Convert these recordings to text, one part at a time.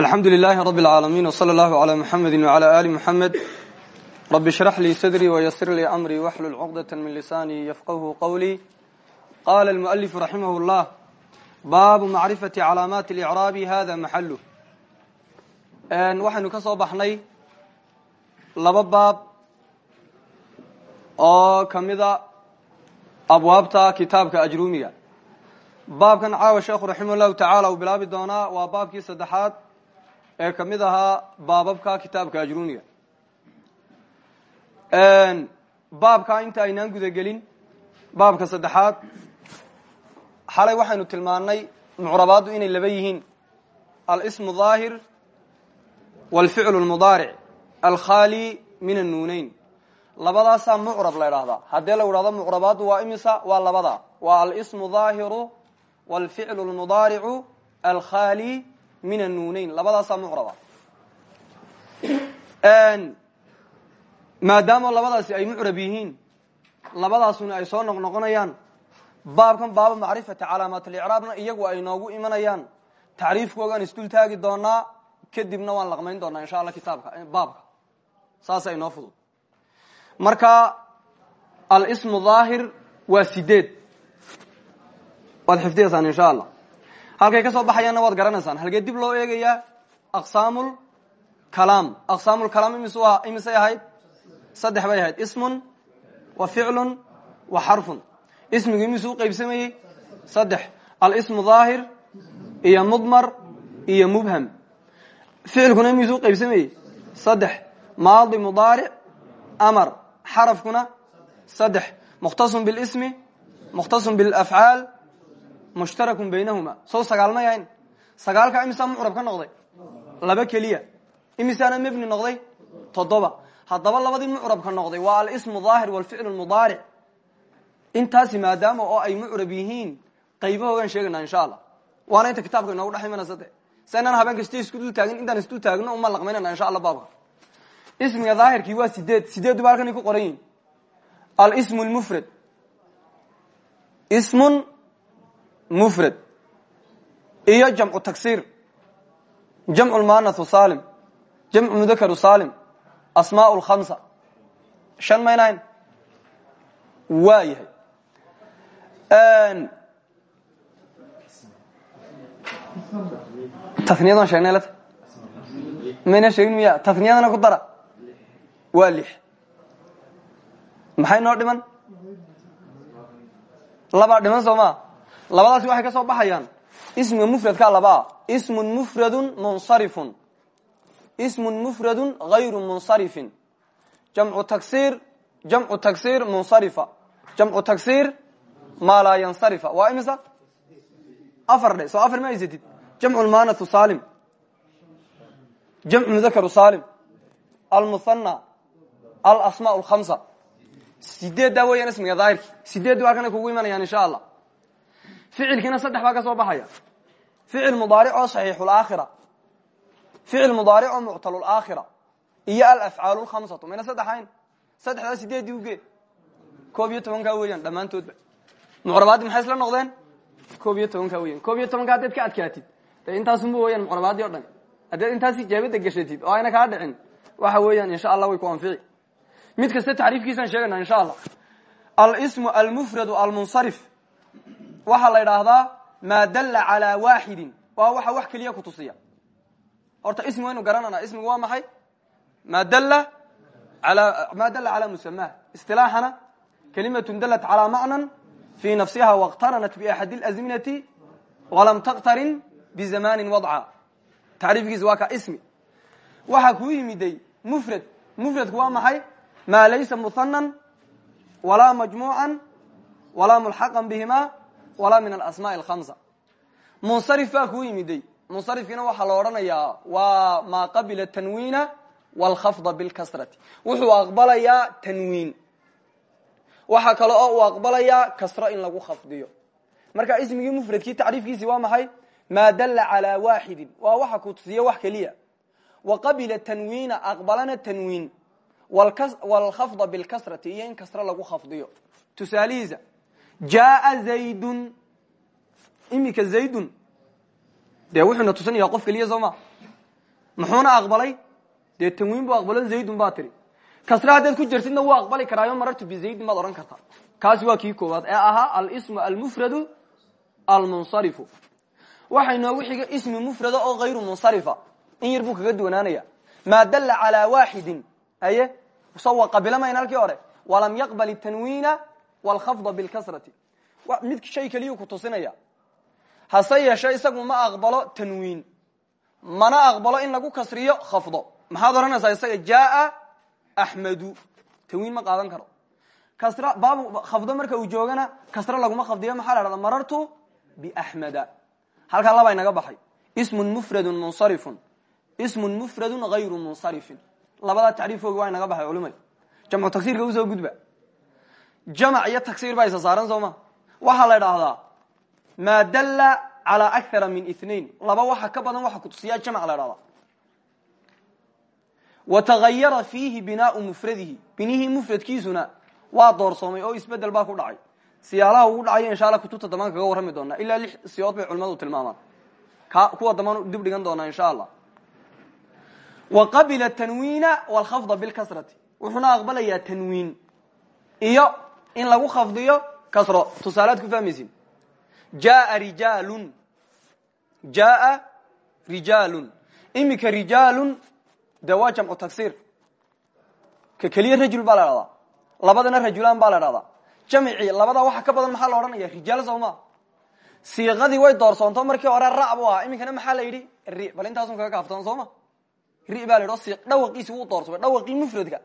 alxamdu lilaahi rabi اlcaalamiin wsala allahu calaa muxamedi wcala aali muxamed rabi shrax lii sadrii wayasir lii amrii waxlul cuqdata min lisaanii yafqahu qowlii qaala almualifu raximah llah baabu macrifati calaamaati اlicraabi hada maxalu waxaynu ka soo baxnay laba baab oo kamida abwaabta kitaabka ajrumiga. Baabkan caawa sheekhu raximah llahu tacaala uu bilaabi doonaa waa baabkii saddexaad ee kamid ahaa baababka kitaabka ajrumiga baabkaa inta aynaan gudagelin baabka saddexaad xalay waxaynu tilmaanay mucrabaaddu inay laba yihiin alsmu daahir wاlficlu اlmudaaric alkhaali min annuuneyn labadaasaa mucrab la idhaahdaa haddii la idhahdo mucrabaaddu waa imisa waa labada waa alsmu daahiru wاlficlu اlmudaaricu alkhaali min annuuneyn labadaasaa mucraba maadaama labadaasi ay mucrab yihiin labadaasuna ay soo noqnoqonayaan baabkan baaba macrifati calaamaat alicraabna iyagu ay noogu imanayaan tacriifkoogaan isdul taagi doonaa kadibna waan laqmayn doonaa insha alla kitaabka baabka saasa inoo fudud marka alsmu daahir waa sideed waad xifdiyaysaan insha allah halkay ka soo baxayaanna waad garanaysaan. Halkee dib loo eegayaa aqsaamul kalaam. Aqsaamul kalaam imis imisay ahayd? Saddex bay ahayd. Ismun wa ficlun wa xarfun. Ismigu imisuu qaybsamayey saddex. Alsmu daahir iyo mudmar iyo mubham. Ficilkuna imisuu qaybsamayey saddex. Maadi mudaaric amar. Xarafkuna saddex. Mukhtasun bilismi mukhtasun bilafcaal mushtarakun baynahuma. Sow sagaal may ahayn sagaalka imisaa mucrab ka noqday? Laba keliya. Imisaana mebni noqday? Toddoba. Haddaba labadii mucrabka noqday waa alsmu daahir walficlu mudaaric intaasi maadaama oo ay mucrab yihiin qaybahoogaan sheegana insha allah waana inta kitaabka inoogu dhex imanaysa de si kasta isku dul taagin intaan isdul taagno uma laqmaynana insha alla baabka. Ismiga daahirkii waa sideed sideedduba halkanay ku qoran yihiin alsmu lmufrad ismun mufrad iyo jamcu tagsir jamcu lmuanathu salim jamcu mudakaru salim asmaa lkhamsa shan maynahayn waa yahay. Taniyadan sheegnay lat mayna sheegin miya taniyadana ku dara. Waa lix. Maxay noo dhiman? Labaa dhiman soo maa labadaasi waxay ka soo baxayaan. Ismiga mufradkaa labaa ismun mufradun munsarifun. Ismun mufradun gayru munsarifin. Jamcu tagsir jamcu tagsir munsarifa. Jamcu tagsir maa laa yansarifa. Waa imisa? Afar dhe afar ma haysatid jamcu lmanathu salim jamcu mudakaru salim almuhana alasmaa lkhamsa sideeddaa weeyaan ismiga daahirki sideeddu halkana kugu imanayaan insha allah ficilkiina saddex baa ka soo baxaya. Ficil mudaaric oo saxiixulaakhira ficil mudaaric oo muctalulaakhira iyo alafcaal lkhamsatu mayna saddex ahayn saddexdaa sideeddii ugeed koob iyo tobankaa weeyaan dhammaantoodba mucrabaaddi maxay isla noqdeen? Koob iyo tobankaa weyan koob iyo tobanka haddaad ka adkaatid dee intaasunba weeyaan mucrabaadii o dhan. Haddaad intaas ijaabada gashatid oo ayna kaa dhicin waxa weeyaan insha allah way ku anfici. Mid kasta tacriifkiisaan sheegayna insha allah. Alsmu almufradu almunsarif waxaa la idhaahdaa maa dalla calaa waaxidin waa waxa wax keliya ku tusiya. Horta ismi waynu garanana ismigu waa maxay? Ma dalla ma dalla calaa musamah isilaaxana kalimatun dallat calaa macnan fii nafsiha wاqtaranat biaxadi اlazminati walam taqtarin bizamanin wadca. Tacriifkiisa waa ka ismi. Waxaa kuu yimiday mufrad. Mufradku waa maxay? Maa laysa muhanan walaa majmuucan walaa mulxaqan bihima walaa من alasmaa alkhamsa. منصرف baa kuu yimiday. Munsarifkiina waxaa la odhanayaa waa maa qabila tanwiina walkhafda bilkasrati. Wuxuu aqbalayaa tanwiin. Waxaa kale oo uu aqbalayaa kasro in lagu khafdiyo. Marka ismigii mufradkii tacriifkiisii waa maxay? Maa dalla calaa waaxidin waa waxa ku tusiya wax keliya. Wa qabila tanwiina aqbalana tanwiin. Walkhafda bilkasrati iyo in kasro lagu khafdiyo. Tusaalihiisa jaaa zaydun imika zaydun dee wuxuuna tusinaya qof keliya soo ma muxuuna aqbalay dee tanwiin buu aqbalo zaydun baa tiri kasra haddaad ku jirtidna wuu aqbali karaayo marartu bizaydin baad odhan kartaa kaasi waa kii koowaad ee ahaa alsmu almufradu almunsarifu waxay noogu xiga ismi mufrada oo hayru munsarifa in yar buu kaga duwanaanaya maa dalla calaa waaxidin aye sawa qabilamayna halkii hore walam yaqbal tanwiina wlkhafda bilkasrati mid shay keliyuu ku tusinaya. Hase yeeshe isagu ma aqbalo tanwiin. Mana aqbalo in lagu kasriyo khafdo. Maxaad odhanaysaa isaga jaaa axmedu ma qaadan karo. Kasra baabu khafdo marka uu joogana kasra laguma khafdiyo maxaa la hahda marartu biaxmeda halkaa labaa inaga baxay. Ismun mufradun munsarifun. Ismun mufradun hayru munsarifin. Labadaa tacriifoogi waa inaga baxay culimay jamcu tagsiirka u soo gudba jamac iyo tagsiir baa isa saaran soo ma waxaa la idhaahdaa maa dalla calaa akara min inain laba waxa ka badan waxa kutusiyaa jamc la dhahdaa wa tagayara fiihi binaau mufradihi binihii mufradkiisuna waa doorsoomay oo isbeddel baa ku dhacay siyaalaha ugu dhacayo insha alla kutubta dambaan kaga warrami doonaa ilaa lix siyood bay culimadu tilmaamaan kuwa dambaan dib dhigan doonaa insha allah wa qabila tanwiina wlkhafda bilkasrati wuxuuna aqbalayaa tanwiin iyo in lagu khafdiyo kasro. Tusaalead ku fahmaysin jaaa rijaalun. Jaaa rijaalun. Imika rijaalun de waa jamcu ka keliya rajul baa labadana rajulaan baa la dhahdaa waxa ka badan maxaa la odhanaya rijaal sawma siiqadii way doorsoonto markii hore ra bu ahaa. Maxaa la yidhi? Ri. Bal intaasun kaga kaaftoon soo ma. Ri baa la yidhi o si dhawaqiisi mufradka.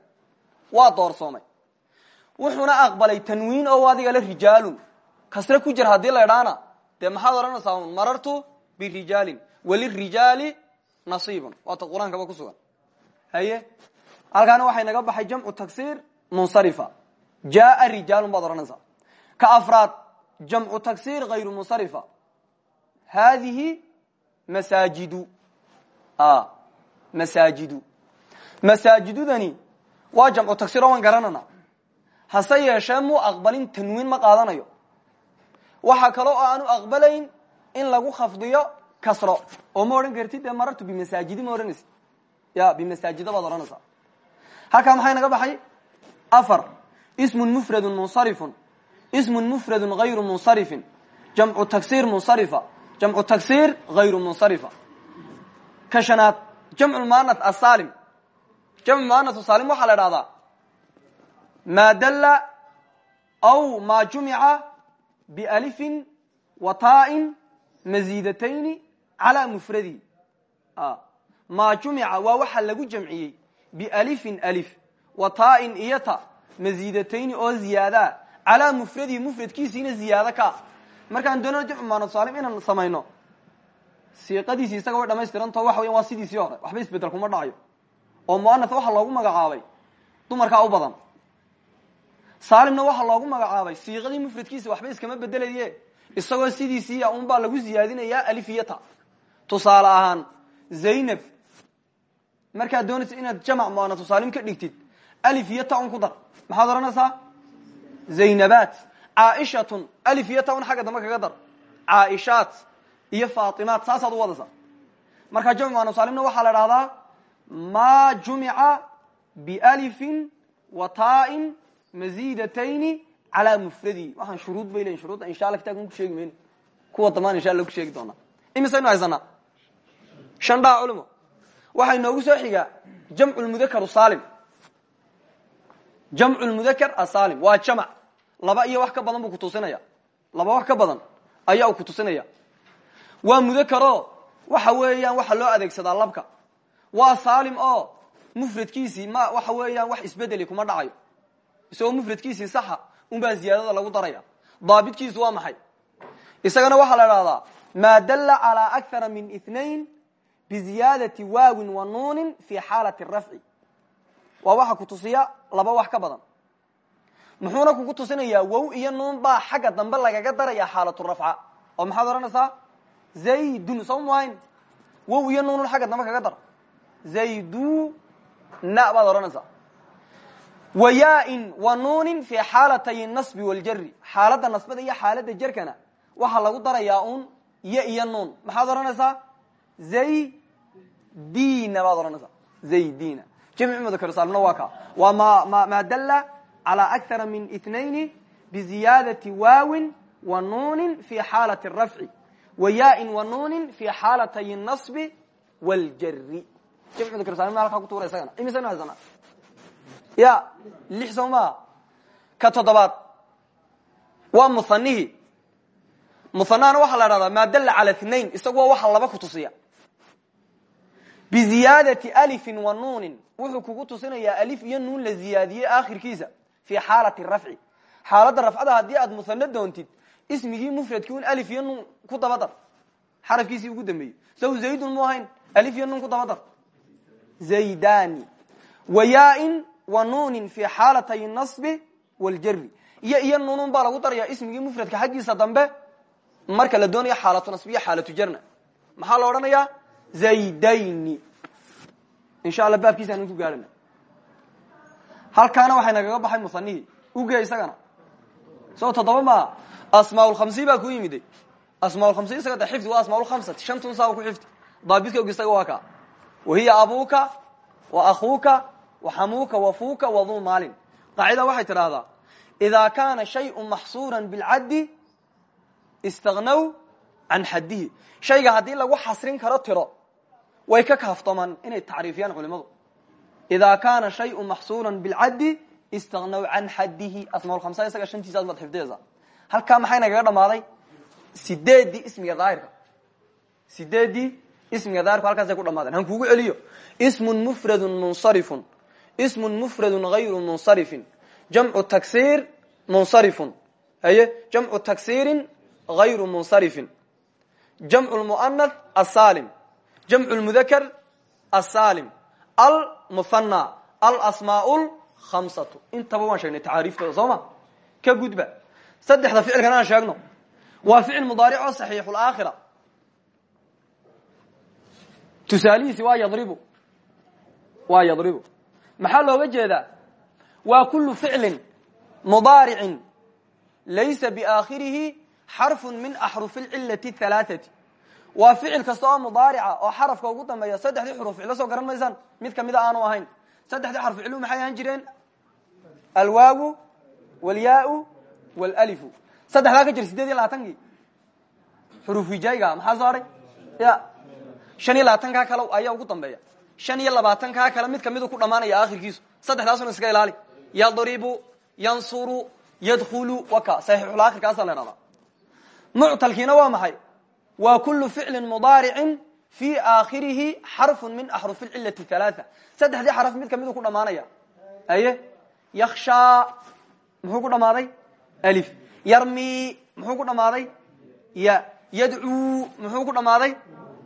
Waa doorsoomay wuxuuna aqbalay tanwiin oo adiga le rijaalun. Kasre ku jir haddii la idhaana dee maxaad odhanaysaa marartu birijaalin walirijaali nasiibun. Waata qur'aankaba ku sugan. Haye? Halkaana waxay naga baxay jamcu tagsir munsarifa. Jaaa rijaalun baad ka afraad jamcu tagsir hayru munsarifa. Haadihi masaajidu. Masaajidu. Masaajidudani waa jamcu tagsir oo garanana hase yeeshee muu aqbalin tanwiin ma qaadanayo. Waxa kale oo aanu aqbalayn in lagu khafdiyo kasro. Oo ma odhan kartid dee marartu bimasaajidi ma ya bimasaajida baad odhanaysaa. Halkaa maxay naga baxay? Afar. Ismun mufradun munsarifun. Ismun mufradun hayru munsarifin. Jamcu tagsir munsarifa. Jamcu tagsir hayru munsarifa. Ka shanaad jamcu muanat asalim jamcu muanat salim waxaa la dhahdaa ma dalla aw ma jumica bialifin wa taa'in maziidatayni calaa mufradihi ma jumica waa waxa lagu jamciyey bialifin alif wa taa'in iyo ta maziidatayni oo ziyaadaa calaa mufradihi mufradkiisiina ziyaado ka markaan muanat salim inaan samayno siiqadiisi isaga way dhamaystiranto waxa weyan waa sidiisii hore waxba isbeddel kuma dhacayo oo muanat waxa loogu magacaabay dumarkaa u badan saalimna waxaa loogu magacaabay siiqadii mufradkiisa waxba iskama bedelaye. Isagoo sidiisiiya un baa lagu ziyaadinayaa alif iyo ta. Tusaale ahaan zaynab markaad doonaysa inaad jamac muanatu saalim ka dhigtid alif iyo ta un ku dar. Maxaad odhanaysaa zaynabaat caaishatun alif iyo ta un xagga dambe kaga dar. Caaishaat iyo faatimaat saasaad u wadaysaa. Markaa jamc muanatu saalimna waxaa la dhahdaa ma jumica bialifin wa taa'in mazidatayni calaa mufradihi waxaan shuruud bay leyin shuruudda insha alla kitabkan ku sheegi mayno kuwa damaan insha alla ku sheegi doonaa imisaynu haysanaa shan dhaa culimo waxaa inoogu soo xigaa jamcu lmudakar salim jamcu lmudakar asalim waa jamac laba iyo wax ka badan buu kutusinaya laba wax ka badan ayaa uu kutusinaya waa mudakaro waxa weeyaan waxa loo adeegsadaa labka waa salim oo mufradkiisii ma waxa weeyaan wax isbedeli kuma dhacayo isagoo mufradkiisii saxa unbaa ziyaadada lagu daraya. Daabitkiisu waa maxay? Isagana waxaa la dhahdaa maa dalla calaa akara min inain biziyaadati waawin wa nuunin fi xaalati rafci. Waa waxa kutusiya laba wax ka badan. Muxuuna kugu tusinayaa wow iyo nuun baa xagga dambe lagaga daraya xaalatu rafca. Oo maxaad odhanaysaa? Zaydun soo muhayn wow iyo nuunun xagga dambe kaga dar. Zaydu na baad odhanaysaa wayain wa nuunin fi xaalatay nasbi waljari xaaladda nasbada iyo xaaladda jerkana waxaa lagu darayaa un yo iyo nuun. Maxaad odhanaysaa? Zaydina baad odhanaysaa. Zaydina jamci mudakar saalimna waa ka. Waa ma ma dalla calaa akthara min ithnayni biziyaadati waawin wa nuunin fi xaalati rafci. Wa yaain wa nuunin fi xaalatay nasbi waljari jamci mudakar saalimna halkaa ku tuura isagana. Imisana ya lix soo ka toddobaad waa muhanihi muhanahana waxaa la dhahdaa maa dalla cala isagu waxa laba ku tusiya biziyaadati alifin wa nuunin wuxuu kugu tusinayaa alif iyo nuun la ziyaadiyey aakhirkiisa fii xaalati rafci xaaladda rafcada haddii aad muhano doontid ismigii mufradkii alif iyo nuun ku dabadar xarafkiisii ugu dambeeyey saw zaydun mu alif iyo nuun ku dabadar zaydani wa yaain wa nuunin fii xaalatay nasbi waljari iyo iyo nuunun baa lagu darayaa ismigii mufradka xaggiisa dambe. Marka la doonayo xaalatu nasbiya xaalatu jarna. Maxaa la odhanayaa? Zaydayni. Insha alla baabkiisa anan ku gaarhana halkaana waxay nagaga baxay musanihii uge isagana. Soo toddoba maa? Asmaaulkhamsi baa ku yimide asmaaulkhamsi isaga de xifdi waa asmaaulkhamsati shantun saa ku xifdi. Daabidka og isaga waa ka wahiya abuuka wa akuuka wa xamuuka wa fuuka wa duu maalin qaacida waxay tidhaahdaa idaa kaana shayu maxsuura bilcaddi istagnaw can xaddihi shayga haddii lagu xasrin karo tiro way ka kaaftomaan inay tacriifiyaan culimadu idaa kaana shayu maxsuura bilcaddi istagnaw can xaddihi asmaaulkhamsa isaga shantiisa asmaad xifdiyeysa halkaa maxay nagaga dhamaaday sideedii ismiga daahirka sideedii ismiga daahirku halkaasay ku dhamaadeen han kuugu celiyo ismun mufradun munsarifun ismun mufradun gayru munsarifin. Jamcu taksiir munsarifun. Haye? Jamcu taksiirin غayru munsarifin. Jamcu lmuanath asalim jamcu lmudakar asalim almuhanna alasmaa lkhamsatu intaba waan sheegnay tacaariiftooda soo ma ka gudba. Saddexda ficilkan aan sheegno. Waa ficil mudaaric oo saxiixulaakhira tusaalihiisi waa yadribu. Waa yadribu maxaa looga jeedaa? Waa kulu ficlin mudaaricin. Laysa biaakhirihi xarfu min axrufi lcilati halaaati waa ficil kasta oo mudaarica oo xarafka ugu dambeeya saddexdii xuruf ficlo soo garan mid kamida aanu ahayn. Saddexdii xarfu ficlu maxay ahaan jireen? Alwaawu walyaau wlalifu saddexdaa ka jir sideed iyo labaatankii xuruf hijayga maxaa soo ya. Shan iyo labaatankaa kale ayaa ugu dambeeya shan iyo labaatankaa kale mid kamidu ku dhamaanaya akhirkiisu saddexdaasuna iska ilaali. Yadribu yansuru yadkulu waka. Saxiixulakhirkaasa la dhahdaa muctalkiina waa maxay? Waa kulu ficlin mudaaricin fii aakhirihi xarfu min axrufi lcilati halaaa saddexdii xaraf mid kamidu ku dhamaanaya aye? Yakshaa muxuu ku dhamaaday alif. Yarmi muxuu ku dhamaaday ya. Yadcuu muxuu ku dhamaaday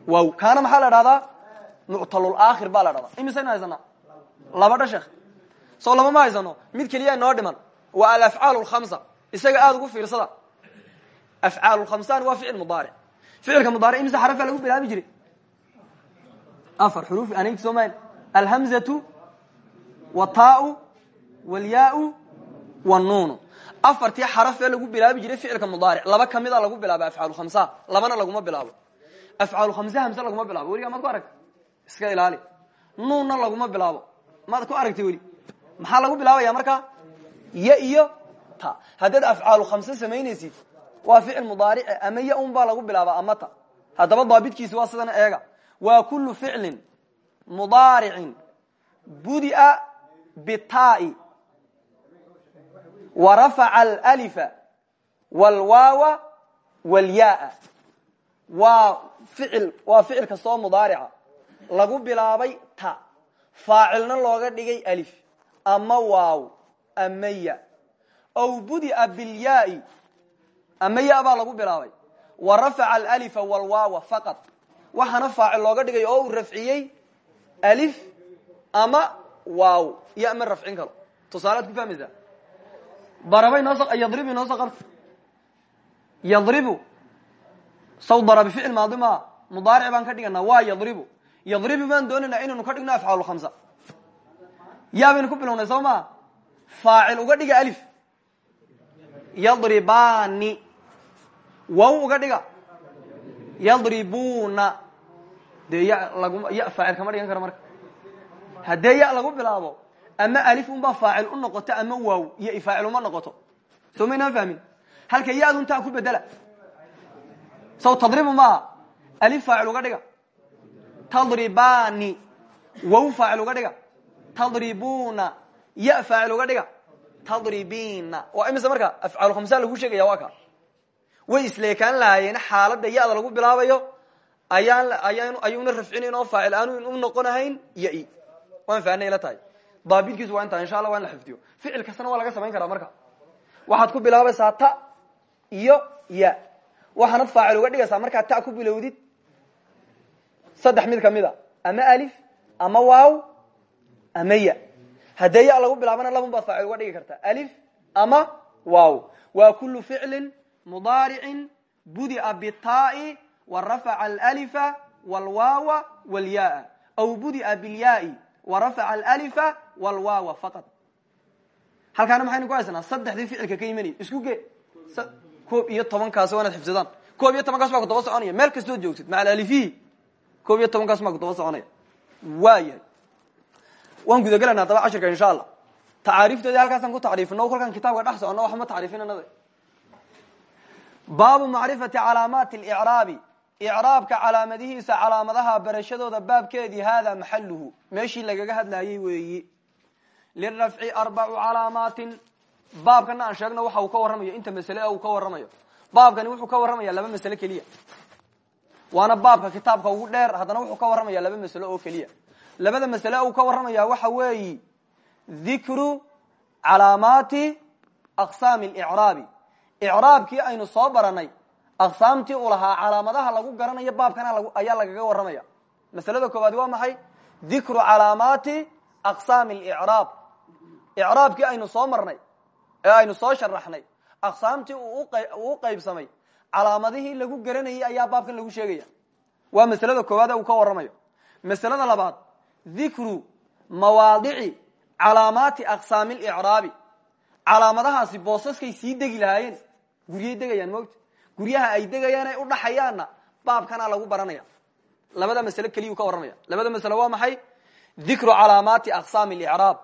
waaw kaana maxaa la dhahdaa muctalulaakhir baa la dhahdaa imisaynu haysana laba dha sheekh. Soo laba ma haysano mid keliya noo dhiman. Waa alafcaal lkhamsa isaga aada ugu fiirsada. Afcaal khamsaan waa ficil mudaaric ficilka mudaaric imise xarafa lagu bilaabi jiray? Afar xuruufi anagti soo mahan alhamzatu wataau walyaau wanuunu afartii xarafee lagu bilaabi jiray ficilka mudaaric laba kamida lagu bilaabo afcaal khamsa. Labana laguma bilaabo. Afcaal khamse hamse laguma bilaabo. Weligaa maad ku aragta iska ilaali. Nuunna laguma bilaabo. Maad ku aragtay weli. Maxaa lagu bilaabaya markaa? Ya iyo ta. Haddaad afcaalu khamse samaynaysid waa ficil mudaarice ama ya un baa lagu bilaaba ama ta. Haddaba daabitkiisi waa sidana eega. Waa kulu ficlin mudaaricin budia bitaai wa rafaca alalifa walwaawa walyaa waa ficil waa ficil kastoo mudaarica lagu bilaabay ta. Faacilna looga dhigay alif ama waaw ama ya. Ow budia bilyaai ama ya lagu bilaabay. Wa rafaca alalifa walwaawa faqad waxaana faacil looga dhigay oo uu alif ama waaw. Ya ma rafcin karo. Tusaalead ku fahmaysaa? Darabay noo yadribu noo soo qabta yadribu. Saw darabi ficil maadi baan ka dhiganaa. Waa yadribu yadribu baan doonaynaa inaynu ka dhigno afcaal khamsa. Yaa baynu ku bilownay soo maa faacil uga dhiga alif. Yadribani waw uga dhiga. Yadribuna dee ya lag ya faacil kama dhigan karo marka. Haddee ya lagu bilaabo ama alif unbaa faacil u noqoto ama waaw iyo faacil uma noqoto. Soo maynaan fahmin? Halka ya-dun taa ku bedela saw tadribu maaha alif faacil uga dhiga tadribani. Wow faacil uga dhiga. Tadribuna. Ya faacil uga dhiga. Tadribina. Waa imise marka? Afcaal khamsa lagu sheegaya waa ka? Way isleekaan lahaayeen xaalada ya-da lagu bilaabayo. Ayaan ayuuna rafcinayn oo faacil aanu u noqonahayn ya-i waan fahnay ila tahay. Daabidkiisu waa intaa insha allah waa in la xifdiyo. Ficil kastana waa laga samayn karaa marka. Waxaad ku bilaabaysaa ta iyo ya. Waxaanad faacil uga dhigaysaa markaad ta ku bilowdid saddex mid ka mid a. Ama alif ama waaw ama ya. Haddee ya lagu bilaabana labun baad faacil uga dhigi kartaa alif ama waaw. Waa kulu ficlin mudaaricin budia bitaai warafaca alalifa walwaawa walyaa aw budia bilyaai warafaca alalifa walwaawa faqad halkaana maxaynu ku haysanaa? Saddexdii ficilka ka imanayay isku ge? Koob iyo tobankaas waa inaad xifdidaan. Koob iyo tobankaas baa ku daba soconaya. Meel kastoo joogtid maca alifihi koob iyo tobankaas baa ku daba soconaya waayahay waan gudagelanaa daba cashirka insha allah tacaariiftoodii halkaasaan ku tacriifino kolkaan kitaabka dhex socono waxma tacriifinanada baabu macrifati calaamaati licraabi icraabka calaamadihiisa calaamadaha barashadooda baabkeedii hada maxaluhu meeshii lagaga hadlayey weeyi. Lirafci arbacu calaamaatin. Baabkana aan sheegno waxa uu ka warramayo inta masale uu ka warramayo. Baabkani wuxuu ka warramaya laba masale keliya waana baabka kitaabka ugu dheer. Haddana wuxuu ka warramaya laba masalo oo keliya. Labada masale uu ka warramaya waxa weeyi dikru calaamaati aqsaami licraabi icraabkii aynu soo baranay aqsaamtii uu lahaa calaamadaha lagu garanayo baabkana ayaa lagaga warramaya masalada koowaad waa maxay? Dikru calaamaati aqsaami licraab icraabkii aynu soo marnay ee aynu soo sharaxnay aqsaamtii uu u qaybsamay calaamadihii lagu garanayay ayaa baabkan lagu sheegaya. Waa masalada koowaad ee uu ka warramayo. Masalada labaad dikru mawaadici calaamaati aqsaami licraabi calaamadahaasi boosaskay sii degi lahaayeen. Guryay degayaan mogta guryaha ay degayaan ay udhaxayaanna baabkana lagu baranaya. Labada masale keliyuu ka warramaya. Labada masale waa maxay? Dikru calaamaati aqsaami licraab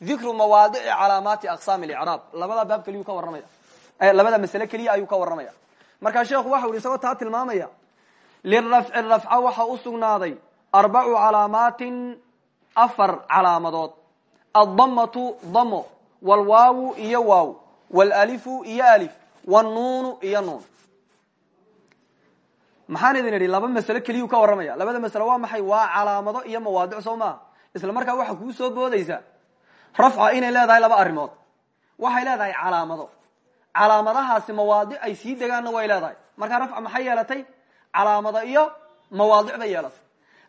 dikru mawaadici calaamaati aqsaami licraab labada baab keliyuu ka warramaya. Labada masale keliya ayuu ka warramaya markaa sheekhu waxa u isagoo taa tilmaamaya lirafci rafca waxa u sugnaaday arbacu calaamaatin afar calaamadood. Addamatu damo walwaawu iyo waaw walalifu iyo alif wnuunu iyo nuun. Maxaan idin idhi laba masalo keliyuu ka warramaya. Labada masalo waa maxay? Waa calaamado iyo mawaadic soo maaha isla markaa waxa kuu soo boodaysa rafca inay leedahay laba arrimood. Waxay leedahay calaamado calaamadahaasi mawaadic ay sii degaanna way leedahay. Markaa rafca maxay yeelatay? Calaamado iyo mawaadic bay yeelatay.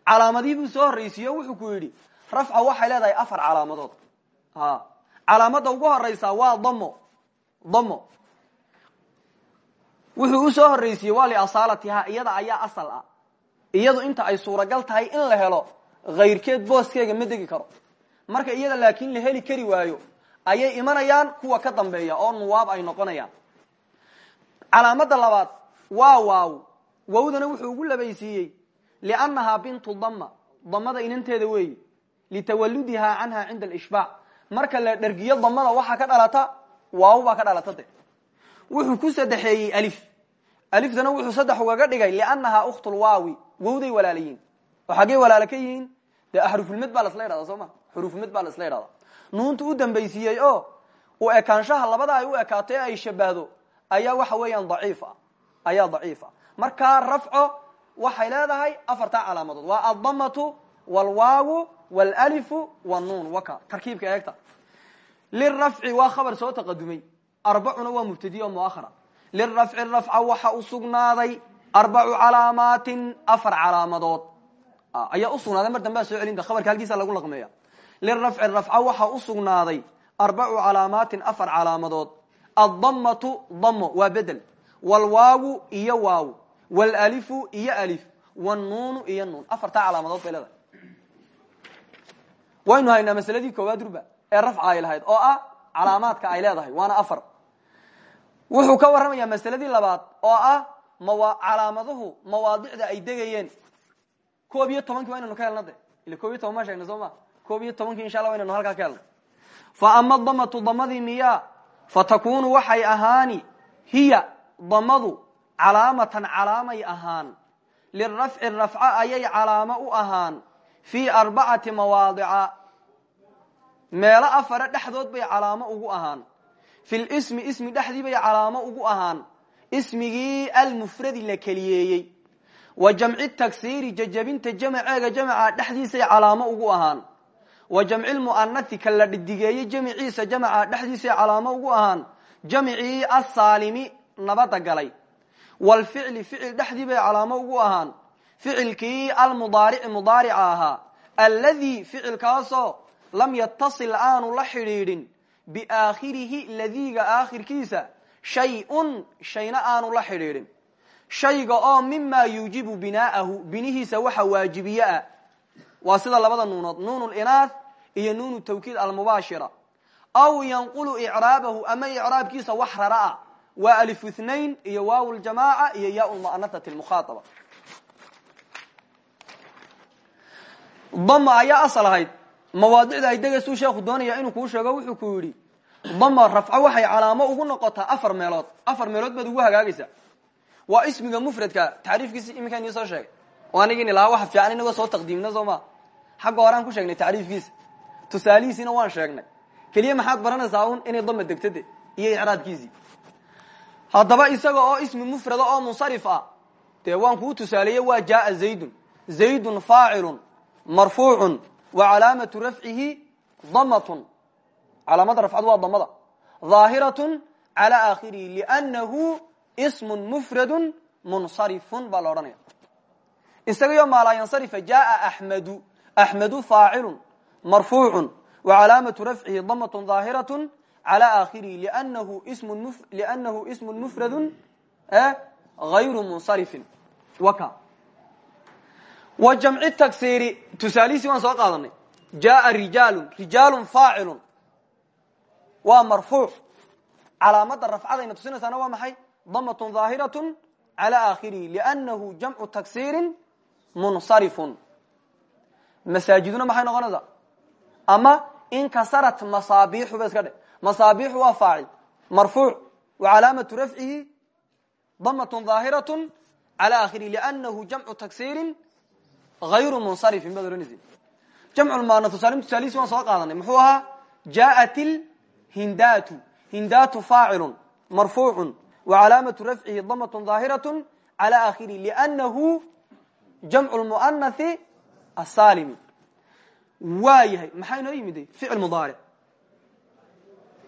Calaamadihii buu soo horraysiiye wuxuu ku yidhi rafca waxay leedahay afar calaamadood. Calaamada ugu horeysa waa damo damo wuxuu u soo horreysiiyey waa liasaalatiha iyada ayaa asal ah. Iyadu inta ay suuragal tahay in la helo kayrkeed booskeega ma degi karo. Marka iyada laakiin la heli kari waayo ayay imanayaan kuwa ka dambeeya oo nuwaab ay noqonayaan. Calaamada labaad waa waaw. Wawdana wuxuu ugu labaysiiyey liannahaa bintu dama damada inanteeda weeyi litawaludihaa canha cinda alishbaac marka la dhergiyo damada waxaa ka dhalata waaw baa ka dhalata de. Wuxuu ku sadexeeyey alif. Aliftana wuxuu saddex ugaga dhigay liannahaa ukhtulwaawi wowday walaalayiin. Oo xaggey walaala ka yihiin? Dee axrufulmed baa lasla idhahda soo ma? Xurufmed baa lasla idhahda nuunta u dambaysiiyey oo u ekaanshaha labada ay u ekaato ay shabahdo ayaa waxa weeyaan daciif ah ayaa daciif ah markaa rafco waxay leedahay afartaa calaamadood. Waa addamatu walwaawu walalifu wnuun waka tarkiibka eegta. Lirafci waa khabar soo taqadumay. Arbacuna waa mubtadiy oo muahara lirafci rafca waxa u sugnaaday arbacu afar calaamadood. Ayaa usugnaaday mar dambea soo celinta khabarka halkiisa lagu laqmeeya lirafci rafca waxa u sugnaaday arbacu calaamaatin afar calaamadood addamatu damo waa bedel walwaawu iyo waaw walalifu iyo alif wnuunu iyo nuun afartaa calaamadood bay leedahay waynu haynaa masaladii koowaad ruba ee rafca ay lahayd oo ah calaamaadka ay leedahay waana afar wuxuu ka warramayaa masaladii labaad oo ah mawa calaamaduhu mawaadicda ay degayeen koob iyo tobankii waa inaynu ka helna de ila koob iyo toban ma koob iyo tobankii insha allah wa inaynu halkaa ka helna fa ama damatu damadii miyaa fatakunu waxay ahaani hiya damadu calaamatan calaamay ahaan. Lirafci rafco ayay calaamo u ahaan. Fii arbacati mawaadica meelo afare dhexdood bay calaamo ugu ahaan. Fi lismi ismi dhexdii bay calaamo ugu ahaan. Ismigii almufradi la keliyeeyey. Wa jamci taksiiri jajabinta jamaceega jamaca dhexdiisay calaamo ugu ahaan wa jamci lmu'anasi ka la dhidigeeyey jamiciisa jamaca dhexdiisay calaamo ugu ahaan jamcii asaalimi nabada galay. Wlficli ficil dhexdii bay calaamo ugu ahaan. Ficilkii almudaarici mudaarica ahaa. Alladii ficilkaasoo lam yatasil aanu la xidhiidhin biaakhirihi ladiiga aakhirkiisa shay-un shayna aanu la xidhiidhin. Shayga oo mimaa yuujibu binaa'ahu binihiisa waxa waajibiye ah waa sida labada nuunood nuun linaah iyo nuun tawkiid almubaashira. Aw yanqulu icraabahu ama icraabkiisa wax rara waa alif ithnain iyo waaw ljamaaca iyo yaa lmu'anasati lmukhaaaba dama ayaa asal ahayd. Mawaadicda ay degaysuu sheekhu doonaya inuu kuu sheego wuxuu ku yidhi dama rafco waxay calaamo ugu noqotaa afar meelood. Afar meelood baad ugu hagaagaysaa. Waa ismiga mufradka tacriifkiisi iminkaa nii soo sheegay. Oo anigini lahaa waxa fiican inagoo soo taqdiimna soo ma xagga horeaan ku sheegnay tacriifkiisa tusaalihiisiina waan sheegnay keliya maxaad baranaysaa un inay dama degtade iyo icraabkiisii haddaba isaga oo ismi mufrada oo munsarif ah dee waan kuu tusaaleeye waa jaaa zaydun zaydun faacilun marfuucun wa calaamatu rafcihi damatun calaamada rafcadu waa damada dhaahiratun cala aakhirihi liannahu ismun mufradun munsarifun baa la odhanaya isagayo maalaa yansarifa jaaa axmedu axmedu faacilu marfuucu wacalaamatu rafcihi damatun daahiratu calى aakhirihi linahu ismu mufradu gayru munsarifin waka wa jamci tagsiiri tusaalihiisii waan soo qaadanay jaaa rijaalu rijaalu faacilu waa marfuuc calaamada rafcadayna tusinaysaana waa maxay damatun daahiratu calى aakhirihi linahu jamcu tagsiiri munsarifun masaajiduna maxay noqonaysaa? Ama inkasarat masaabiixu ba iska dhe masaabiixu waa faacil marfuuc wa calaamatu rafcihi damatun daahiratu cala akhirihi liannahu jamcu tagsiirin hayru munsarifin baad odhanaysa. Jamculmaanatu salim tusaalisi waan soo qaadanay. Muxuu ahaa jaءat ilhindaatu hindaatu faacilun wa calaamatu rafcihi damatun daahiratu cala akhirihi liannahu jamcu lmuanathi asaalimi waa yahay maxaa inoo yimid ficil mudaaric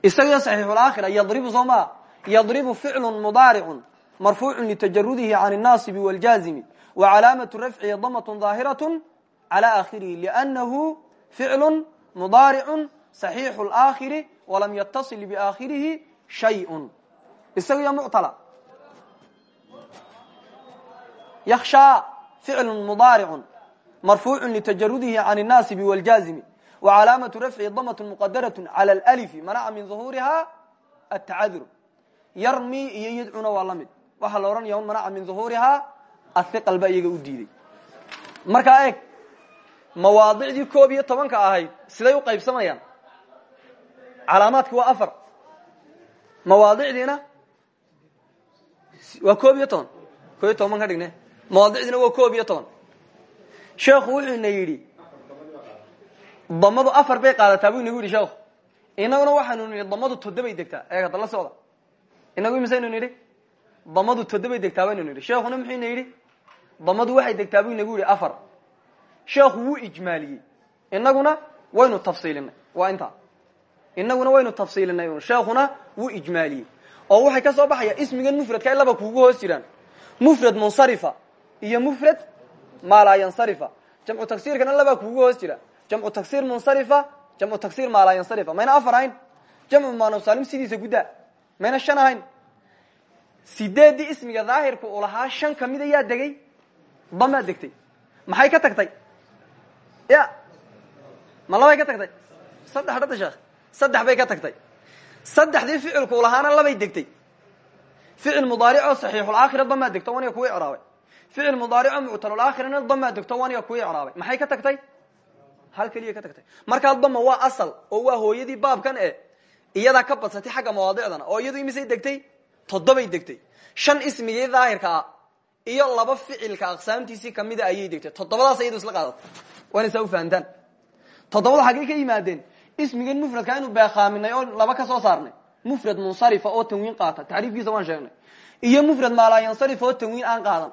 isaga صaxiixuaakhira yadribu soo maa yadribu ficlu mudaaricu marfuucu litajarudihi can الnaasibi wاljaazimi wa calaamatu rafcihi damat ظaahiraة calى akhirihi lأnnahu ficlu mudaaricu صaxiixu اlآkhiri walam yataصil biaakhirihi shayء isaga yo muctala yakshaa ficlu mudaaricu marfuucu litajarudihi can الnaasibi wاljaazimi وcalaamaة rafci damaة mqadaraة calى اlأlf manaca min ظuhuuriha atacadur yarmi iyo yadcuna waa la mid waxaa la odhanaya un manaca min ظuhuuriha ahiqal ba iyaga u diiday markaa eeg mawaadicdii koob iyo tobanka ahayd siday u qaybsamayaan calaamaadki waa afar mawaadicdiina waa koob iyo toban koob iyo toban ka dhigne mawaadicdiina waa koob iyo toban sheekhu wuxuu ina yidhi damadu afar bay qaadataa bu inagu yidhi sheekhu inaguna waxaanu nihi damadu toddobay degtaa. Eeg hadda la socda. Inagu imisaynu nidhi damadu toddobay degtaa baynu nidhi. Sheekhuna muxuu yidhi damadu waxay degtaa bu inagu afar. Sheekhu wuu ijmaaliyey. Inaguna waynu tafsiilinay waa intaa. Inaguna waynu tafsiilinay sheekhuna wuu ijmaaliyey. Oo waxay ka soo baxaya ismigan mufradka ay laba kuugu hoos jiraan. Mufrad munsarifa iyo mufrad maalaa yansarifa jamcu tagsiirkana labaa kuugu hoos jira jamcu tagsir munsarifa jamcu tagsir maalaa yansarifa mayna afar ahayn jamcu maanusaalim sidiisa guddaa mayna shan ahayn sideeddii ismiga daahirka uu lahaa shan ka mid ayaa degay damaa degtay maxay ka tagtay ya ma labay ka tagtay saddex dhada sheekh saddex bay ka tagtay saddexdii ficilku uu lahaana labay degtay ficil mudaaric oo saxiixulaakhira damaa degto waniga kuwa icraabay ficil mudaarico muctalaakhirina damaa degto waniga kuwii icraabay maxay ka tagtay? Hal keliya ka tagtay. Markaa dama waa asal oo waa hooyadii baabkan e iyadaa ka badsatay xagga mawaadicdana oo iyadu imisay degtay? Toddobay degtay. Shan ismigii daahirka ah iyo laba ficilka aqsaamtiisii kamida ayay degtay. Toddobadaas iyadu isla qaadatay waana saa toddobada xaggay ka ismigan mufradka aynu beekaaminay oo laba ka soo saarnay. Mufrad munsarifa oo tanwiin qaata. Tacriifkiisa waan sheegnay. Iyo mufrad maalaayansarif oo tanwiin aan qaadan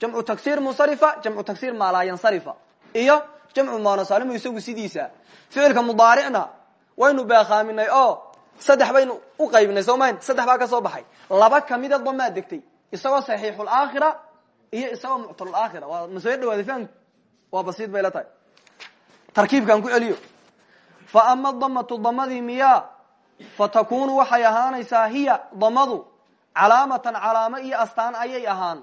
jamcu tagsir munsarifa jamcu tagsir maalaayansarifa iyo jamcu monosalimo isagu sidiisa ficilka mudaaricna waynu beekaaminay oo saddex baynu u qaybinay soo saddex baa ka soo baxay. Laba kamida damaa degtay. Isagoo saxiixulaakhira iyo isagoo muctalulaakhira waa ma soo dhawaaday waa basiid bay la tahay. Tarkiibkan ku celiyo. Fa ama damatu damadii miyaa fatakunu waxay ahaanaysaa hiya damadu calaamatan calaamo iyo astaan ayay ahaan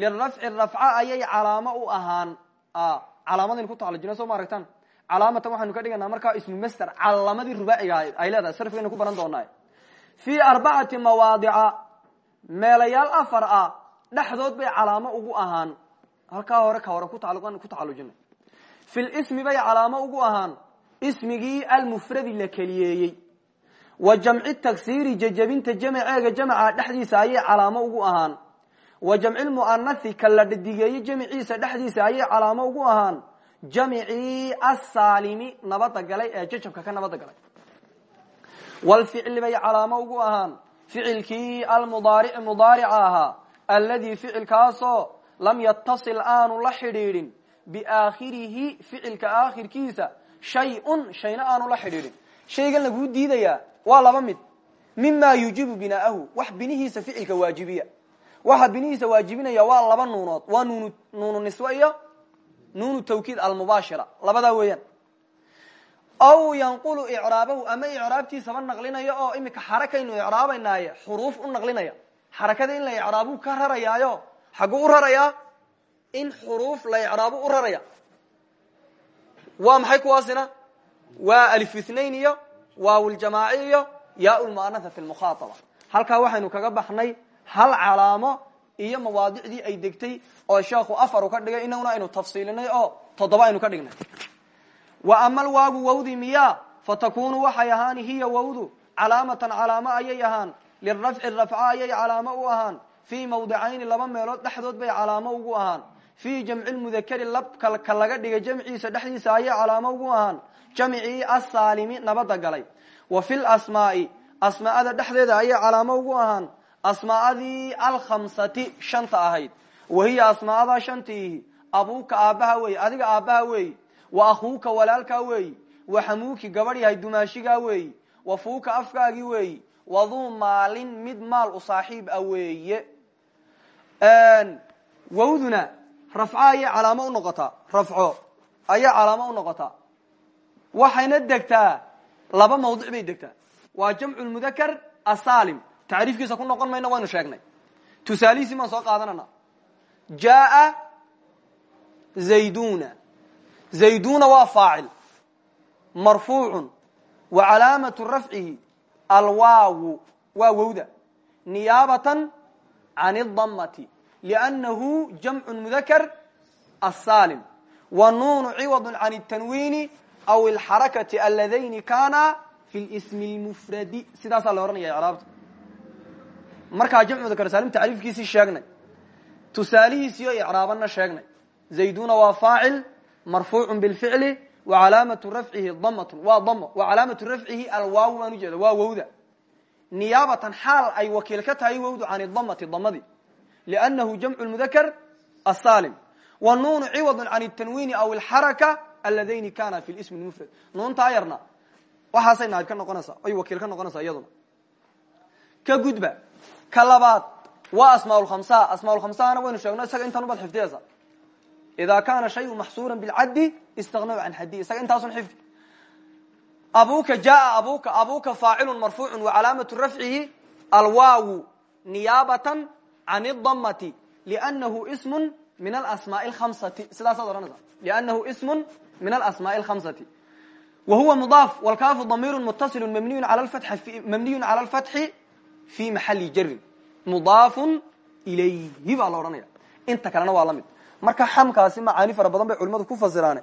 lirafci rafca ayay calaamo u ahaan calaamadaynu ku tacalujina soo ma aragtaan calaamatan waxaynu ka dhiganaa markaa ismu master calamadii rubaaciga ay leedahay sarfigaynu ku baran doonaa fii arbacati mawaadica meelayaal afar ah dhexdood bay calaamo ugu ahaan halkaa hore ka hore ku tacalujina fi lismi bay calaamo ugu ahaan ismigii almufradi la keliyeeyey wa jamci tagsiri jajabinta jamceega jamca dhexdiisa ayay calaamo ugu ahaan wa jamci lmu'anathi ka la dhadigeeye jamciisa dhexdiisa ayay calaamo ugu ahaan. Jamcii asaalimi nabada galay ee jajabka ka nabada galay. Walficli bay calaamo ugu ahaan. Ficilkii almudaaric mudaarica ahaa. Alladii ficilkaasoo lam yatasil aanu la xidhiidhin biaakhirihi ficilka aakhirkiisa shay-un shayna aanu la xidhiidhin. Shaygan laguu diidayaa waa laba mid. Mima yujibu binaahu wax binihiisa ficilka waajibiya waxa binihiisa waajibinaya waa laba nuunood. Waa nuunu nuunu niswe iyo nuunu tawkiid almubaashira. Labadaa weeyaan. Aw yanqulu icraabahu ama icraabtiisaba naqlinayo oo imika xarakaynu icraabaynaaye xuruuf u naqlinaya. Xarakada in la icraabuu ka rarayaayo xagguu u rarayaa in xuruuf la icraabu u raraya. Waa maxay kuwaasina? Waa alif ithnain iyo waawljamaaci iyo yaa lmu'anathati lmukhaataba halkaa waxaynu kaga baxnay hal calaamo iyo mawaadicdii ay degtay oo sheekhu afar u ka dhigay inaguna aynu tafsiilinay oo toddoba aynu ka dhignay. Wa ama alwaagu wawdi miya fatakunu waxay ahaani hiya wawdu calaamatan calaamo ayay ahaan lirafci rafca ayay calaamo u ahaan fii mawdicayni laba meelood dhexdood bay calaamo ugu ahaan fii jamci lmudakari labka ka laga dhigay jamciisa dhexdiisa ayay calaamo ugu ahaan jamcii asaalimi nabada galay wa fi lasmaai asmaa'ada dhexdeeda ayay calaamo ugu ahaan asmaa'adii alkhamsati shanta ahayd. Wa hiya asmaa'adaa shantiihi abuuka aabbaha weey adiga aabbaha weey wa akhuuka walaalkaa weey wa xamuuki gabadh yahay dumaashigaa weey wa fuuka afkaagii weey waduu maalin mid maal u saaxiib ah weeye. Wawduna rafco ayay calaamo u noqotaa rafco ayay waxayna degtaa laba mawdic bay degtaa. Waa jamcu lmudakar asaalim tacriifkiisa ku noqon mayno waynu sheegnay tusaalihiisii maan soo qaadanana jaaa zayduna zayduna waa faacil marfuucu wa calaamatu rafcihi alwaawu waa wowda niyaabatan can اdamati liannahu jamcu mudakar asaalim wa nuunu ciwad can اtanwiini aw اlxarakati aladayni kana fi lsmi اlmufradi sidaasaa la ohanaya icraabta markaa jamcu mudakar saalim tacriifkiisii sheegnay. Tusaalihiisiyo icraabana sheegnay. Zayduna waa faacil marfuucu bilficli wa calaamatu rafcihi damatun waa damo wa calaamatu rafcihi alwaaw baan ujeeda waa wowda. Niyaabatan xaal ay wakiil ka tahay wowdu can damati damadii liannahu jamcu mudakar asaalim wa nuunu ciwadu can اtanwiini aw alxaraka aladayni kana fi ismi mufrad nuuntaa yarna waxaasay naayib ka noqonaysaa ay wakiil ka noqonaysaa iyaduna. Ka gudba ka labaad waa asmaa lkhamsa asmaa khamsana waynu sheegno isaga intaan ubaad xifdiyaysa idaa kaana shayu maxsuura bilcaddi istagnow can xaddi isaga intaasun xifdi. Abuuka jaaa abuuka abuuka faacilu marfuucu wacalaamatu rafcihi alwaawu niyaabatan can idamati lnahu ismu min aasmaai alkhamsati sidaasaad odhanaysa lnahu ismu min alasmaai alkhamsati wa huwa mudaaf walkaafu damiiru muttasilu mamniyu cala lfatxi fi maxali jarin mudaafun ilayhi baa la odhanaya inta kalena waa la marka xamkaasi macaani fara badan bay culimadu ku fasiraan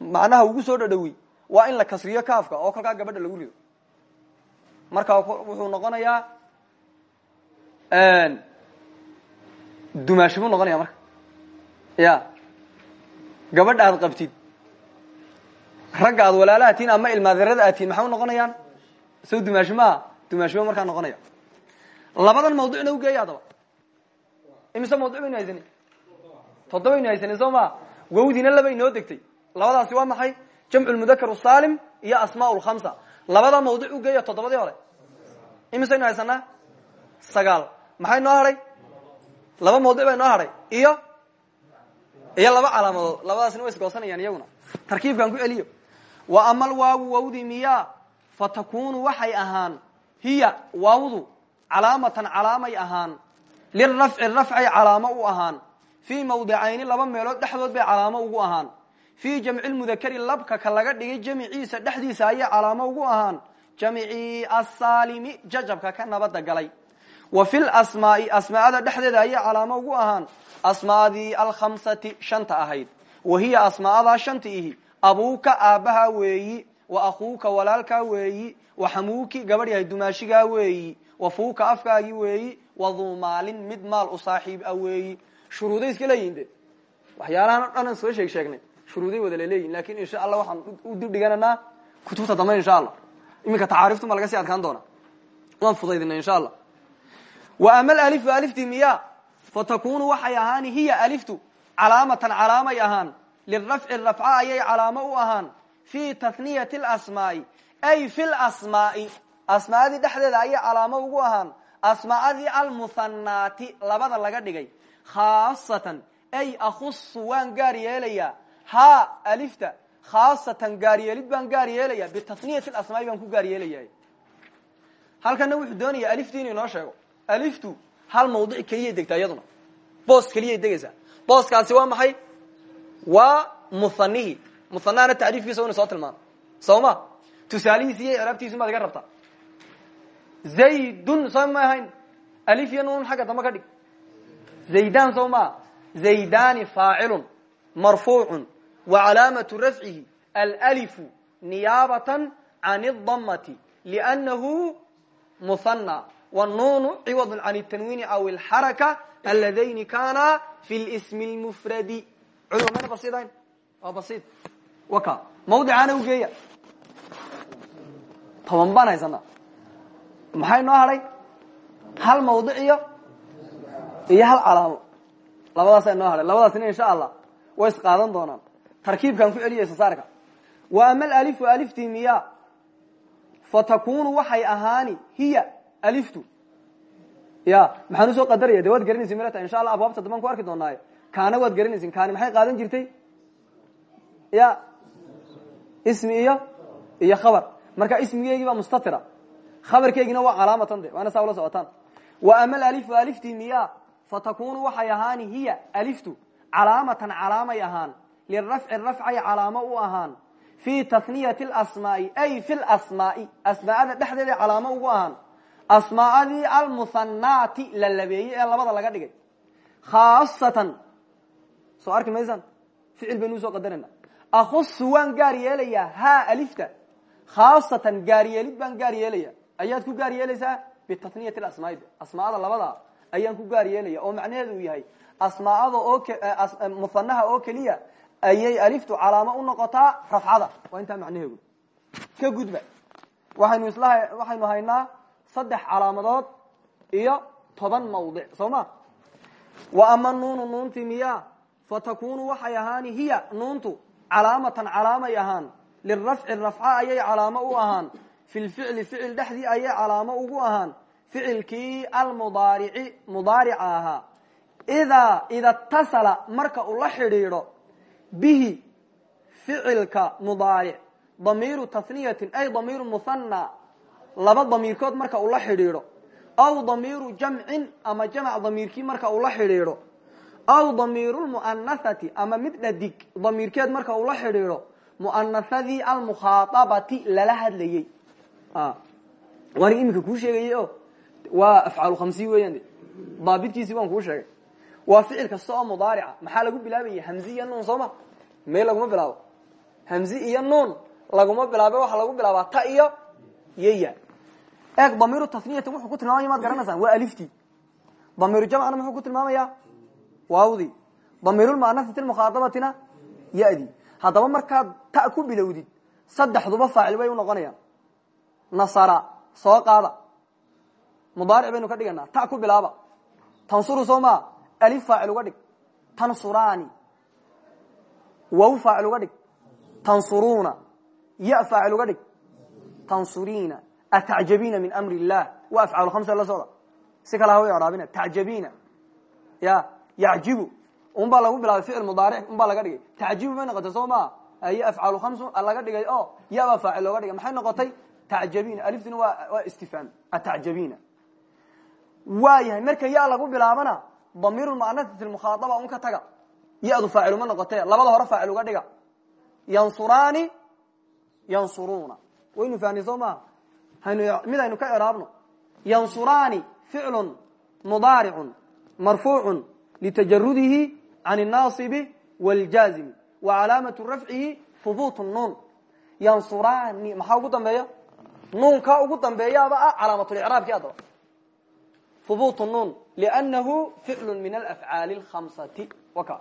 macnaha ugu soo dhadhowi waa in la kasriyo kaafka oo kalkaa gabadha lagu rido marka wuxuu noqonayaa dumaashi buu noqonaya marka ya gabadha aad qabtid ragga aad walaalaha ama ilmaadirada aad tihin maxay unoqonayaan sow dumaashi maaha dumaashiba markaa noqonaya labadan mawducna ugeeya adaba imise mawduc baynu haysanin toddoba baynu haysanin soo maa wawdiina laba inoo degtay. Labadaasi waa maxay? Jamcu lmudakar salim iyo asmaa lkhamsa labada mawduc ugeeya toddobadii hore. Imisaynu haysanaa sagaal. Maxay noo hadhay laba mawduc bay noo hadhay iyo? Iyo laba calaamadood. Labadaasna way isgoosanayaan iyaguna. Tarkiibkan ku celiyo. Wa amal waawu wawdi miya fatakunu waxay ahaan hiya waawdu calaamatan calaamay ahaan lirafci rafcay calaamo u ahaan fii mawdicayni laba meelood dhexdood bay calaamo ugu ahaan. Fii jamci lmudakari labka ka laga dhigay jamiciisa dhexdiisa ayay calaamo ugu ahaan. Jamci asaalimi jajabka ka nabada galay. Wa fi lasmaai asmaada dhexdeeda ayay calaamo ugu ahaan. Asmaadii alkhamsati shanta ahayd. Wa hiya asmaadaa shanta ihi. Abuuka aabbaha weeyi. Wa akuuka walaalkaa weeyi. Wa xamuuki gabadh yahay dumaashigaa weeyi wa fuuka afkaagii weeyi wa duu maalin mid maal u saaxiib a weeyi. Shuruuday iska waxyaalahan o soo sheeg sheegnay. Shuruuday wada laleeyihin laakiin insha allah waxaan u dib dhigananaa kutubta dambe insha allah. Iminka tacaariftu ma laga sii adkaan doona waan fudaydina insha allah. Wa ama alifu aliftii miya fatakunu waxay ahaani hiya aliftu calaamatan calaamay ahaan. Lirafci rafca ayay calaamo u ahaan. Fi taniyati lasmaai ay fi lasmaai asmaadii dhexdeeda ayay calaamo ugu ahaan. Asmaadii almuhanaati labada laga dhigay. Khaasatan ay akusu waan gaar yeelayaa. Ha alifta. Khaasatan gaaryeelid baan gaar yeelaya bitaniyati asmaai baan ku gaar halkana wuxuu doonaya aliftii inuu inoo sheego. Aliftu hal mawdic keliyay degtaa iyaduna. Boos keliyay degaysaa. Booskaasi waa maxay? Waa muhanihii muhanahana tacriifkiisa ina soo tilmaano. Soo ma? Tusaalihiisi iyo icraabtiisu maad iga rabtaa zaydun soo ma ahayn. Alif iyo nuun xagga damba ka dhig. Zaydan soo maa zaydani faacilun marfuucun wa calaamatu rafcihi alalifu niyaabatan can اdamati liannahu muhanna wnuunu ciwad can tanwiini aw alxaraka aladayni kana fi lsmi lmufradi culima mayna basidayn waa basid waka mawdicaana ugeeya toban baan haysanaa maxay noo hadhay? Hal mawdic iyo iyo hal calaamo labadaasa noo hadhay. Labadaasina insha allah way isqaadan doonaan. Tarkiibkan ku celiya isasaarka wa ama alalifu aliftii miya. Fatakunu waxay ahaani hiya aliftu. Ya maxaan u soo qadaraya? De waad garanaysin malata insha allah abwaabta dambaan ku arki doonaaye kaana waad garanaysin kaani maxay qaadan jirtay? Ya ismi iyo iyo khabar. Marka ismigeygii baa mustatira khabarkeygina waa calaamatan de waana saa ula socotaan. Wa ama alalifu aliftii miya fatakunu waxay ahaani hiya aliftu calaamatan calaamay ahaan lirafci rafcay calaamo u ahaan fi taniyati lasmaai ay fi lasmaai asmaada dhexdeeda calaamo ugu ahaan asmaadii almuhanaati la labeeyey ee labada laga dhigay. Khaasatan soo arki maysaan? Ficil baynu u soo qadarana akusu waan gaar yeelayaa ha alifta. Khaasatan gaaryeelid baan gaar yeelaya ayaad ku gaar yeelaysaa? Bitaniyati asmaai asmaada labada. Ayaan ku gaar yeelaya oo macnaheedu uu yahay asmaada oo muhanaha oo keliya ayay aliftu calaamo u noqotaa rafcada. Waa intaa macnaheedu. Ka gudba waxaynu isla waxaynu haynaa saddex calaamadood iyo toban mawdic soo ma? Wa ama nuunu nuunti miya fatakunu waxay ahaani hiya nuuntu calaamatan calaamay ahaan. Lirafci rafca ayay calaamo u ahaan fi lficli ficil dhexdii ayay calaamo ugu ahaan. Ficilkii almudaarici mudaarica ahaa. Idaa ida tasala marka uu la xidhiidho bihi ficilka mudaaric damiiru taniyatin ay damiiru muhana laba damiirkood marka uu la xidhiidho. Aw damiiru jamcin ama jamc damiirkii marka uu la xidhiidho. Aw damiiru lmu'anahati ama mid dhadig damiirkeed marka uu la xidhiidho. Almukhaaabati lala hadlayey waani iminka kuu sheegayey o waa afcaal khamsiy weeyaan. De daabitkiisii waan kuu sheegay. Waa ficil kasta oo mudaarica. Maxaa lagu bilaabaya hamzi iyo nuun sooma. Me laguma bilaabo. Hamzi iyo nuun laguma bilaabe waxaa lagu bilaabaa ta iyo iyo ya eeg damiiru tasniyati wuxuu ku tilmaamaya maad garanaysaan waa aliftii damiiru jamcna muxuu ku tilmaamaya? Waawdii damiirulmuanasati mukhaadabatina yadi. Haddaba markaad ta ku bilowdid saddexduba faacil bay unoqonayaan nasara soo qaada. Mudaaric baynu ka dhiganaa ta ku bilaaba. Tansuru soo maa alif faacil uga dhig. Tansurani waw faacil uga dhig. Tansuruuna ya faacil uga dhig. Tansuriina atacjabina min amri illah wa afcaal khamsa la socda. Si kala hawa icraabina tacjabina ya yacjibu. Un baa lagu bilaabay ficil mudaaric un baa laga dhigay. Tacjibu bay noqotay soo maa aye afcaalu khamsu laga dhigay o yabaa faacil looga dhigay. Maxay noqotay tacjabina aliftuna waa waa istifhaam atacjabina waa yahay marka ya lagu bilaabana damiir muanasati mukhaadaba un ka taga yadu faaciluma noqotee labada hore faacil uga dhiga yansurani yansuruuna waynu fahnay soo maa haynu mid aynu ka iraabno yansurani ficlu mudaaricu marfuucu litajarudihi can الnaصibi wاljaazimi wa calaamatu rafcihi hubuut nuun yansurani maxaa ugu dambeeya nuunka ugu dambeeyaaba ah calaamatlicraabki adaba hubuut nuun lnahu ficlu min alafcaali اhamsati waka.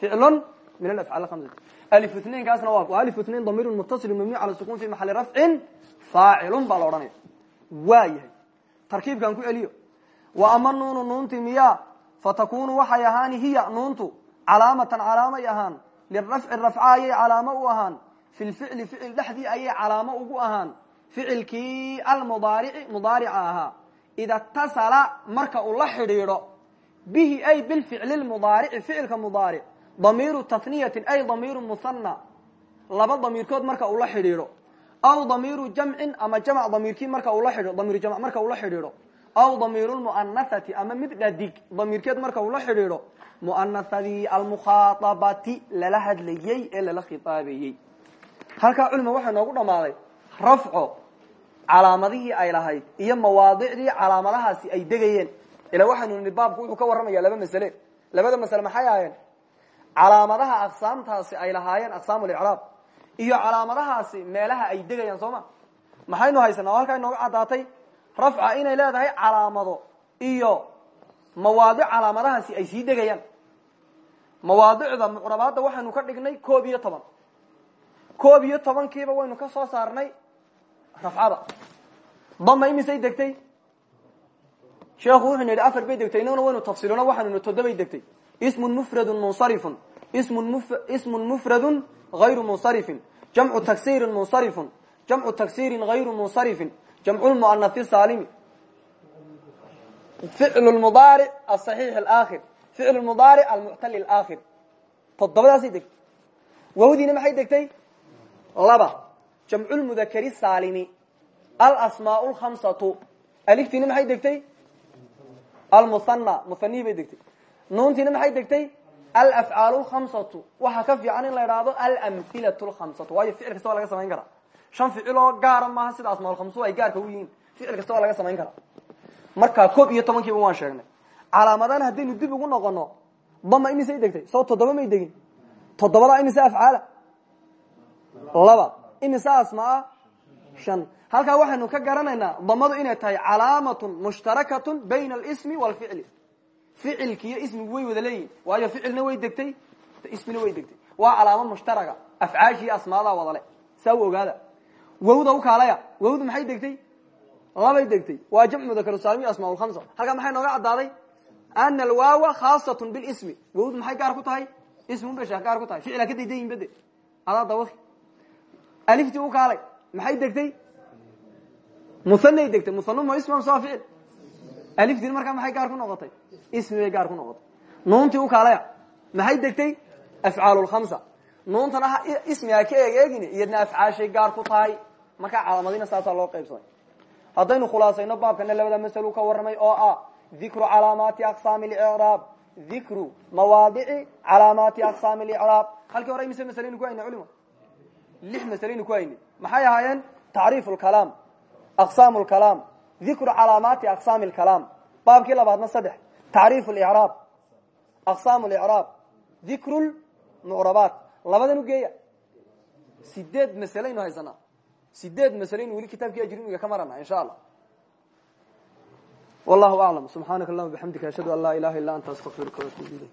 Ficlu min alafcaal hamsati alif itnain kaasna waa alif itnain damiir mutasil mabniy cala sukun fi maxali rafcin faacilun baa la odhanaya. Tarkiibkan ku celiyo. Wa ama nuunu nuunti fatakunu waxay ahaani hiya nuuntu calaamatan calaamay ahaan. Lirafci rafca ayay calaamo u ahaan. Fi lficli ficil dhexdii ayay ugu ahaan ficilkii almudaarici mudaarica ahaa. Ida tasala marka uu la xidhiidho bihi ay bilficli mudaarici ficilka mudaaric. Damiiru taniyatin ay damiiru muhana laba damiirkood marka uu la xidhiidho. Aw damiiru jamcin ama jamc damiirkii marka uu la xidhiidho damiiru jamc marka uu la xidhiidho. Aw damiir muanahati ama mid damiirkeed marka uu la xidhiidho. Muanahadii almukhaaabati lala hadlayey ee lala khitaabayey halkaa culima waxaa noogu dhammaaday rafco calaamadihii ay lahayd iyo mawaadicdii calaamadahaasi ay degayeen. Ila waxaanu nii baabku wuxuu ka warramaya laba masale. Labada masale maxay ahaayeen? Calaamadaha aqsaamtaasi ay lahaayeen aqsaam licraab iyo calaamadahaasi meelaha ay degayaan soo ma? Maxaynu haysanaa? O halkaa inooga caddaatay rafca inay leedahay calaamado iyo mawaadic calaamadahaasi ay sii degayaan mawaadicda mucrabaadda waxaynu ka dhignay koob iyo toban. Koob iyo tobankiiba waynu ka soo saarnay rafcada dama imisay degtay sheekhu wuxuu yidhi afar bay degtay inaguna waynu tafsilino waxaanu ni toddobay degtay ismun mufradun munsarifun ismun mufradun hayru munsarifin jamcu taksiirin munsarifun jamcu taksiirin hayru munsarifin jamcu lmuanai saalimi ficlu mudaaric asaxiix alaakhir ficlu mudaaric almuctali alaakhir toddobadaasay degtay wawdiina maxay degtay laba jamcu lmudakari saalimi. Alasmaa lkhamsatu aliftiina maxay degtay? Almuhana muhanihi bay degtay. Nuuntiina maxay degtay? Alafcaal lkhamsatu waxaa ka fiican in la idhaahdo alamhilat lkhamsatu waayo ficil kasta waa laga samayn karaa. Shan ficil oo gaara maaha sida asmaalkhamsu ay gaarka u yihiin. Ficil kasta laga samayn karaa. Markaa koob iyo waan sheegnay. Calaamadan haddaynu dib ugu noqono dama imisay degtay? Soo toddoba may degin. Toddobada imise afcaala laba imise asmaa shan. Halkaa waxaynu ka garanaynaa damadu inay tahay calaamatun mushtarakatun bayna alismi waalficli ficilkiiyo ismigu way wada leeyihiin waayo ficilna way degtay ismina way degtay. Waa calaamo mushtaraga. Afcaashiiyo asmaadaa wadale saa u ogaada. Wawda ukaalaya wawdu maxay degtay? Labay degtay. Waa jamc mudakarsaalimi asmaa lhamsa halkaa maxay nooga caddaaday? Ana alwaawa khaasatun bilismi. Wawdu maxay gaar ku tahay? Ismun bay sheekh gaar ku tahay. Ficila ka daydayin bade adaa dawaki aliftii ukaalay maxay degtay muhanay degtay muhanuma isman soo ficil aliftiin markaa maxay gaar ku noqotay ismi bay gaar ku noqotay nuuntii ukaalaya maxay degtay afcaal lkhamsa nuuntana ismiga ka eeg eegin iyadna afcaashay gaar ku tahay markaa calaamadina saasaa loo qaybsamay haddaynu khulaasayno baabkana labada maslu ka warramay oo ah dikru calaamaati aqsaami licraab dikru mawaadici calaamaati aqsaami licraab halkii hore imise masaleynu ku lix masaleynu ku hayni maxay ahaayeen tacriif lkalaam aqsaam lkalaam dikru calaamaati aqsaami lkalaam baabkii labaadna saddex tacriif licraab aqsaam licraab dikru lmucrabaat labadan ugeeya sideed masalaynu haysanaa sideed masalaynu weli kitaabkii ajrimiga ka marana insha allah wallahu aclam subxaanaka allahuma bixamdika ashhadu an laa ilaha illa anta astaqfiruka watubu ilayk